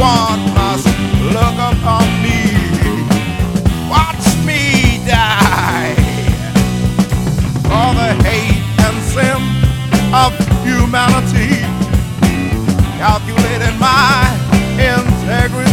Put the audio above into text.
one must look upon me. Watch me die for the hate and sin of humanity. My integrity.